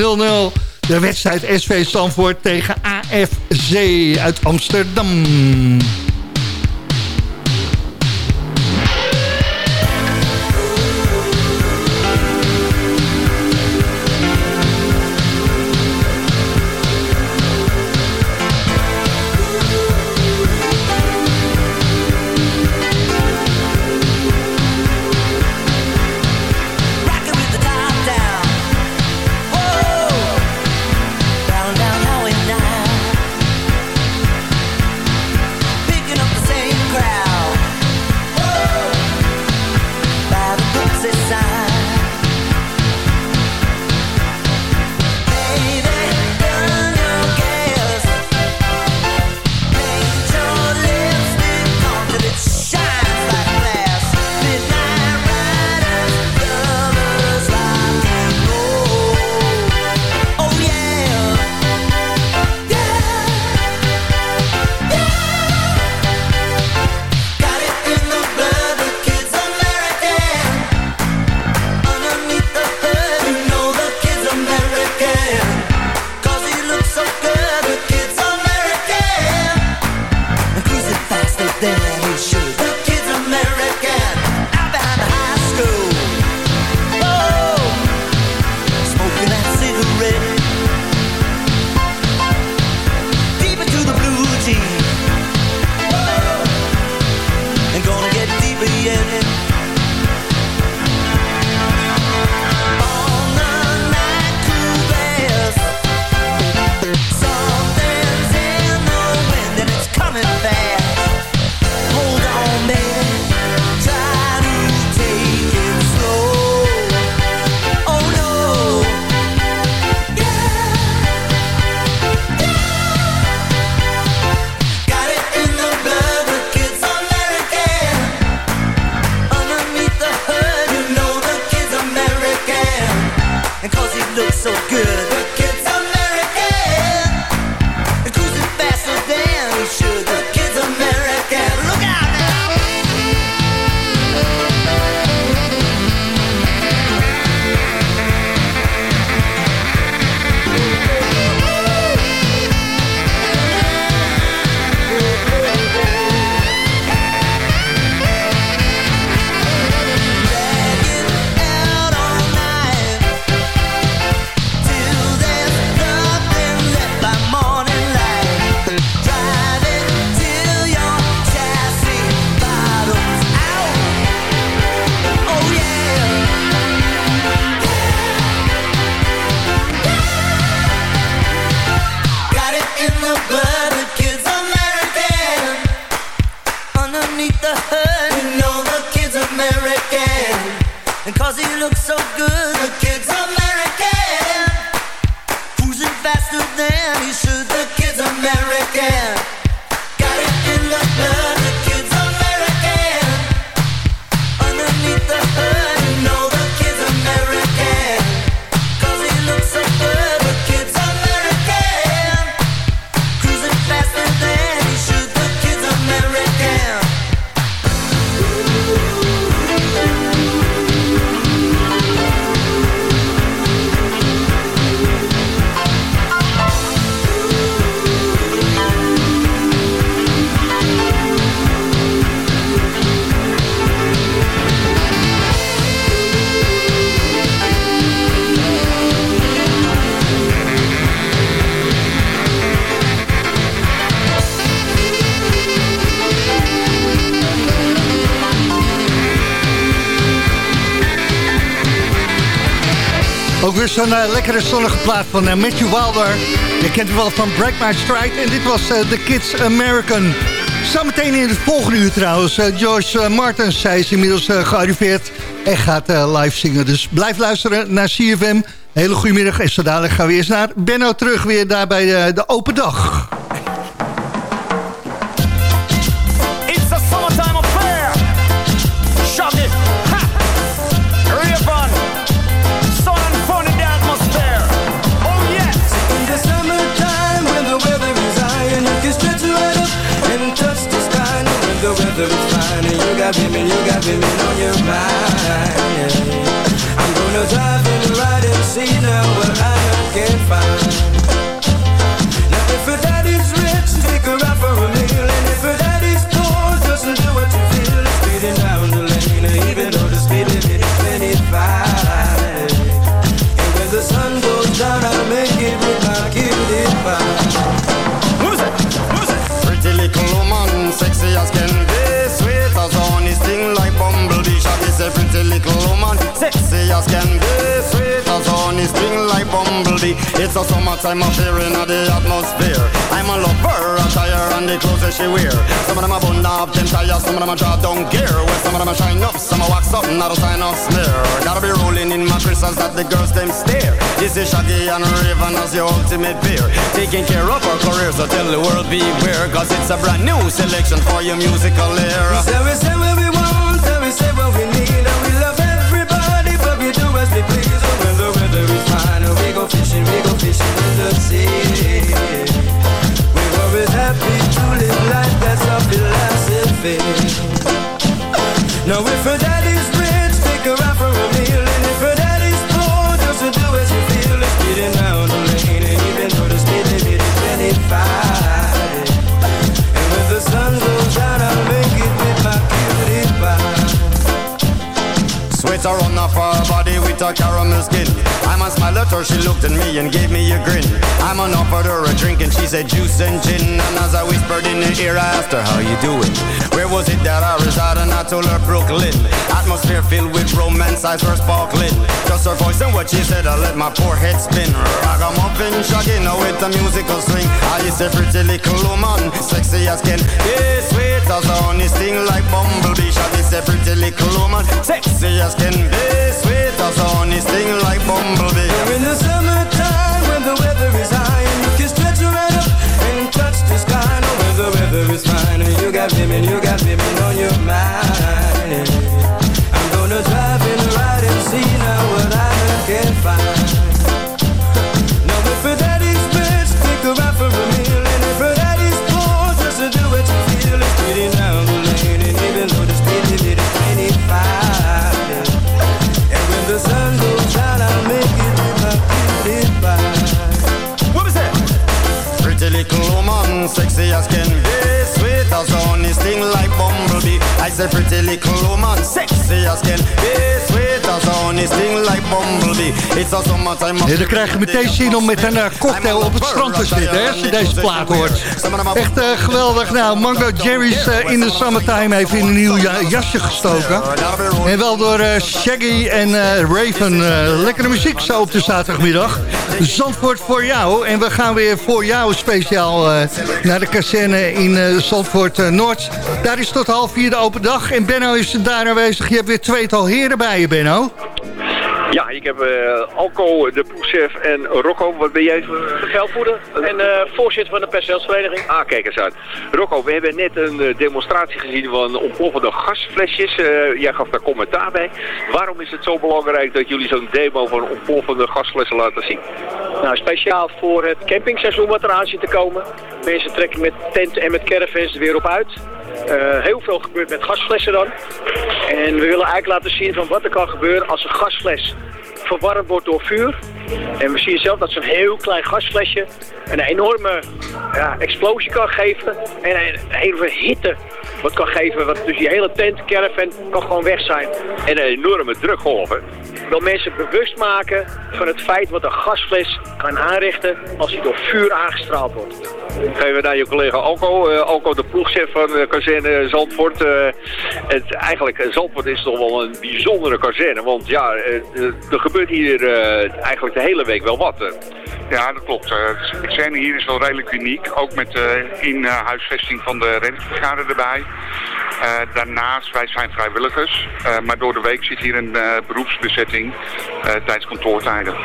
De wedstrijd SV Stamford tegen AFC uit Amsterdam. Eh, lekkere zonnige plaat van eh, Matthew Wilder. Je kent hem wel van Break My Stride. En dit was eh, The Kids American. Zometeen in het volgende uur trouwens. eh, eh, Martens, zij is inmiddels gearriveerd en gaat live zingen. Dus blijf luisteren naar CFM. Hele goedemiddag en zo dadelijk gaan we eerst naar Benno terug weer daar bij de open dag. Got women, you got women on your mind. I'm gonna drive and ride and see now what I can find. Sexy as can be Sweet as honey, sting like bumblebee. It's a summertime affair in the atmosphere. I'm a lover, attire and the clothes that she wear. Some of them are bun up, them tires, some of them are drop down gear Well, some of them are shine up, some are wax up, not a sign of smear. Gotta be rolling in crystals that the girls them stare. This is Shaggy and Raven as your ultimate peer Taking care of our career, so tell the world beware. Cause it's a brand new selection for your musical era. We say, we say what we want, and we say what we need, as we when the weather is fine, we go fishing, we go fishing in the sea. We're always happy to live life, philosophy. Now if Sweater on off her body with a caramel skin. I'm a smile at her, she looked at me and gave me a grin. I'm on offered her a drink and she said juice and gin. And as I whispered in her ear, I asked her, how you doing? Where was it that I resided? And I told her Brooklyn. Atmosphere filled with romance, eyes were sparkling. Just her voice and what she said, I let my poor head spin. Ragamuffin, shagging her with a musical swing. I is a pretty little woman, sexy as can be Sweet a honey, sting like bumblebee Shaggy is a pretty little woman, sexy as can be Sweet as a honey, sting like bumblebee You're in the summertime when the weather is high you can stretch right up and touch the sky. No, when the weather is fine you got women, you got women on your mind. I'm gonna drive and ride and see now what I can find. Now if her say pretty little woman, sexy as can be Dan krijg je meteen zin om met een eh, cocktail op het strand te zitten, hè, als je deze plaat hoort. Echt eh, geweldig. Nou, Mango Jerry's eh, in de summertime heeft in een nieuw ja- jasje gestoken. En wel door Shaggy en Raven. Lekkere muziek zo op de zaterdagmiddag. Zandvoort voor jou. En we gaan weer voor jou speciaal naar de kazerne in eh, Zandvoort eh, Noord. Daar is tot half vier de open dag. En Benno is daar aanwezig. Je hebt weer tweetal heren bij je, Benno. Ja, ik heb eh, Alco, de ploegchef en Rocco. Wat ben jij? Bevelvoerder en eh, voorzitter van de personeelsvereniging. Ah, kijk eens uit. Rocco, we hebben net een eh, demonstratie gezien van ontploffende gasflesjes. Eh, jij gaf daar commentaar bij. Waarom is het zo belangrijk dat jullie zo'n demo van ontploffende gasflessen laten zien? Nou, speciaal voor het campingseizoen wat eraan zit te komen. Mensen trekken met tenten en met caravans er weer op uit. Eh, heel veel gebeurt met gasflessen dan. En we willen eigenlijk laten zien van wat er kan gebeuren als een gasfles verwarmd wordt door vuur. En we zien zelf dat zo'n heel klein gasflesje een enorme ja, explosie kan geven. En een hele hitte wat kan geven. Wat, dus die hele tent, caravan kan gewoon weg zijn. En een enorme drukgolven. wil mensen bewust maken van het feit wat een gasfles kan aanrichten als hij door vuur aangestraald wordt. Geven we naar je collega Alco. Eh, Alco, de ploegchef van de kazerne Zandvoort. Eh, het, eigenlijk, eh, Zandvoort is toch wel een bijzondere kazerne. Want ja, eh, eh, er gebeurt hier eh, eigenlijk de hele week wel wat. eh. Ja, dat klopt. Eh, De scène hier is wel redelijk uniek. Ook met de in-huisvesting van de reddingsbrigade erbij. Eh, daarnaast, wij zijn vrijwilligers. eh, maar door de week zit hier een eh, beroepsbezetting eh, tijdens kantoortijden.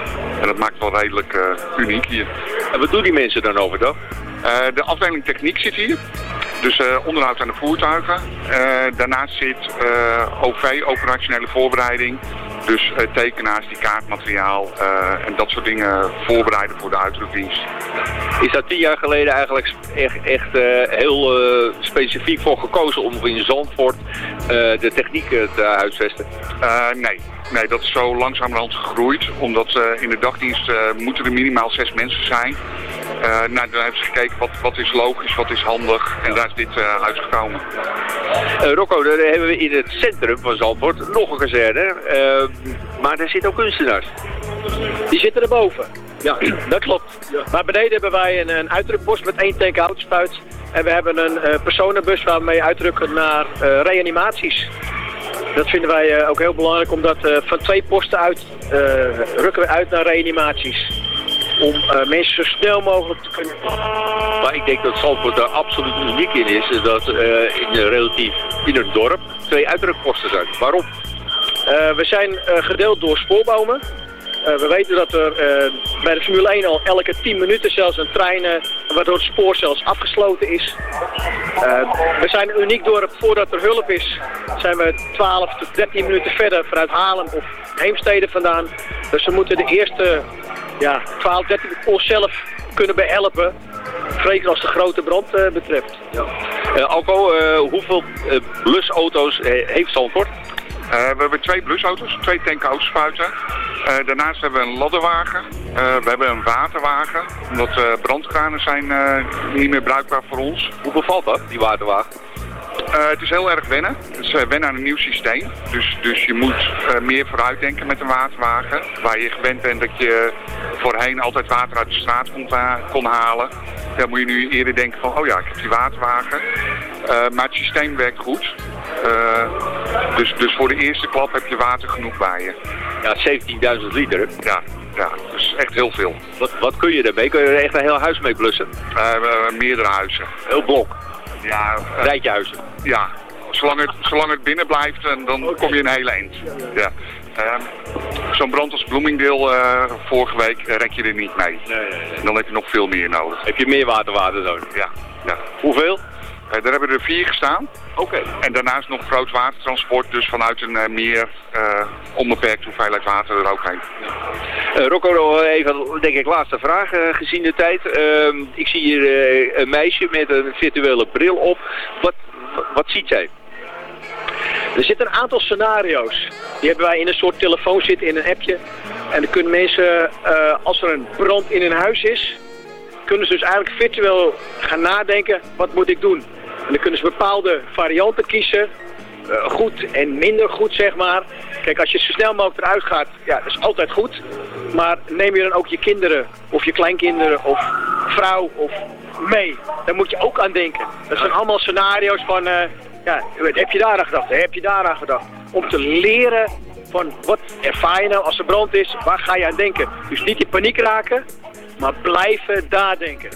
En dat maakt het wel redelijk eh, uniek hier. En wat doen die mensen dan overdag? Eh, de afdeling techniek zit hier. Dus eh, onderhoud aan de voertuigen. Eh, daarnaast zit eh, OV, operationele voorbereiding. Dus eh, tekenaars die kaartmateriaal eh, en dat soort dingen voorbereiden voor de uitdrukdienst. Is daar tien jaar geleden eigenlijk echt, echt eh, heel specifiek voor gekozen om in Zandvoort de techniek te huisvesten? Eh, nee. nee, dat is zo langzamerhand gegroeid. Omdat in de dagdienst moeten er minimaal zes mensen zijn. Eh, nou, dan hebben ze gekeken wat, wat is logisch, wat is handig. En daar is dit eh, uitgekomen. Eh, Rocco, dan hebben we in het centrum van Zandvoort nog een kazerne. eh, maar daar zitten ook kunstenaars. Die zitten erboven. Ja, dat klopt. Maar beneden hebben wij een, een uitdrukpost met één tank autospuit. En we hebben een eh, personenbus waarmee uitdrukken naar eh, reanimaties. Dat vinden wij eh, ook heel belangrijk, omdat eh, van twee posten uit eh, rukken we uit naar reanimaties. Om eh, mensen zo snel mogelijk te kunnen... Maar ik denk dat Zandvoort daar absoluut uniek in is. is Dat eh, in een relatief in een dorp twee uitdrukposten zijn. Waarom? Eh, we zijn gedeeld door spoorbomen. We weten dat er bij de Formule 1 al elke 10 minuten zelfs een trein, waardoor het spoor zelfs afgesloten is. We zijn een uniek dorp. Voordat er hulp is, zijn we 12 tot 13 minuten verder vanuit Haarlem of Heemstede vandaan. Dus we moeten de eerste ja, 12, 13 onszelf kunnen behelpen. Zeker als de grote brand eh, betreft. Eh, Alco, eh, hoeveel eh, blusauto's heeft Zandvoort? Eh, we hebben twee blusauto's, twee tankauto's spuiten. Eh, daarnaast hebben we een ladderwagen. Eh, we hebben een waterwagen. Omdat eh brandkranen zijn eh, niet meer bruikbaar voor ons. Hoe bevalt dat, die waterwagen? Eh, het is heel erg wennen. Het is eh, wennen aan een nieuw systeem. Dus, dus je moet eh, meer vooruitdenken met een waterwagen. Waar je gewend bent dat je voorheen altijd water uit de straat kon, kon halen. Dan moet je nu eerder denken van, oh ja, ik heb die waterwagen. Maar het systeem werkt goed. Dus, dus voor de eerste klap heb je water genoeg bij je. Ja, 17.000 liter. hè? Ja, ja, dus echt heel veel. Wat, wat kun je daarmee? Kun je er echt een heel huis mee blussen? Meerdere huizen. Heel blok? Ja. eh, Rijtje huizen? Ja, zolang het, zolang het binnen blijft, dan kom je een hele eind. Ja. Ehm, Zo'n brand als Bloomingdale eh, vorige week eh, rek je er niet mee. Dan heb je nog veel meer nodig. Heb je meer waterwater nodig? Ja. ja. Hoeveel? Eh, daar hebben er vier gestaan. Oké. En daarnaast nog groot watertransport, dus vanuit een eh, meer eh, onbeperkt hoeveelheid water er ook heen. Rocco, nog even, denk ik, laatste vraag gezien de tijd. Ehm, ik zie hier een meisje met een virtuele bril op. Wat, wat ziet zij? Er zitten een aantal scenario's. Die hebben wij in een soort telefoon zitten in een appje. En dan kunnen mensen, als er een brand in hun huis is, kunnen ze dus eigenlijk virtueel gaan nadenken, wat moet ik doen? En dan kunnen ze bepaalde varianten kiezen. eh, goed en minder goed, zeg maar. Kijk, als je zo snel mogelijk eruit gaat, ja, dat is altijd goed. Maar neem je dan ook je kinderen of je kleinkinderen of vrouw of mee, daar moet je ook aan denken. Dat zijn allemaal scenario's van, eh, ja, heb je daar aan gedacht? Heb je daar aan gedacht? Om te leren van wat ervaar je nou als er brand is, waar ga je aan denken? Dus niet in paniek raken, maar blijven daar denken.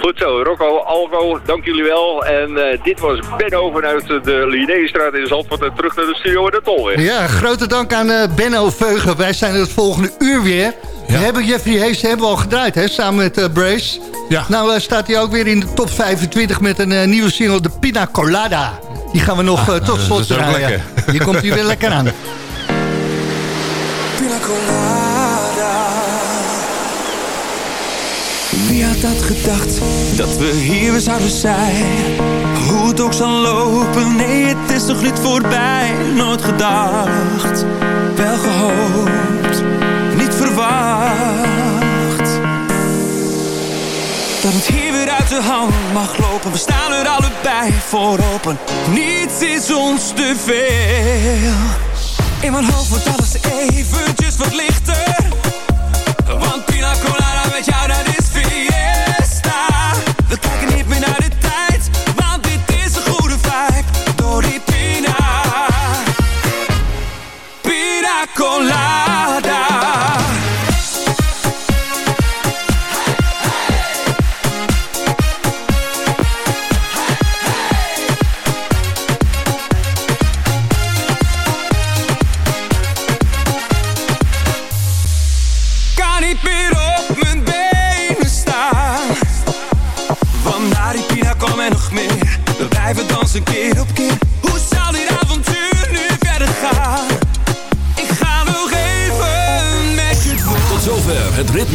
Goed zo, Rocco, Alco, dank jullie wel. En eh, dit was Benno vanuit de Linnéestraat in Zandvoort en terug naar de studio in de Tolweg. Ja, grote dank aan eh, Benno Veugen. Wij zijn het volgende uur weer. We hebben Jeffrey Hayes hebben we al gedraaid, hè, samen met eh, Brace. Ja. Nou staat hij ook weer in de top 25 met een nieuwe single, de Pina Colada. Die gaan we nog eh, tot slot draaien. Die komt hier weer lekker aan. Pina colada. Wie had dat gedacht, dat we hier weer zouden zijn? Hoe het ook zal lopen, nee het is nog niet voorbij. Nooit gedacht, wel gehoopt, niet verwacht. Dat het hier weer uit de hand mag lopen. We staan er allebei voor open. Niets is ons te veel. In mijn hoofd wordt alles eventjes wat lichter. Want pina colada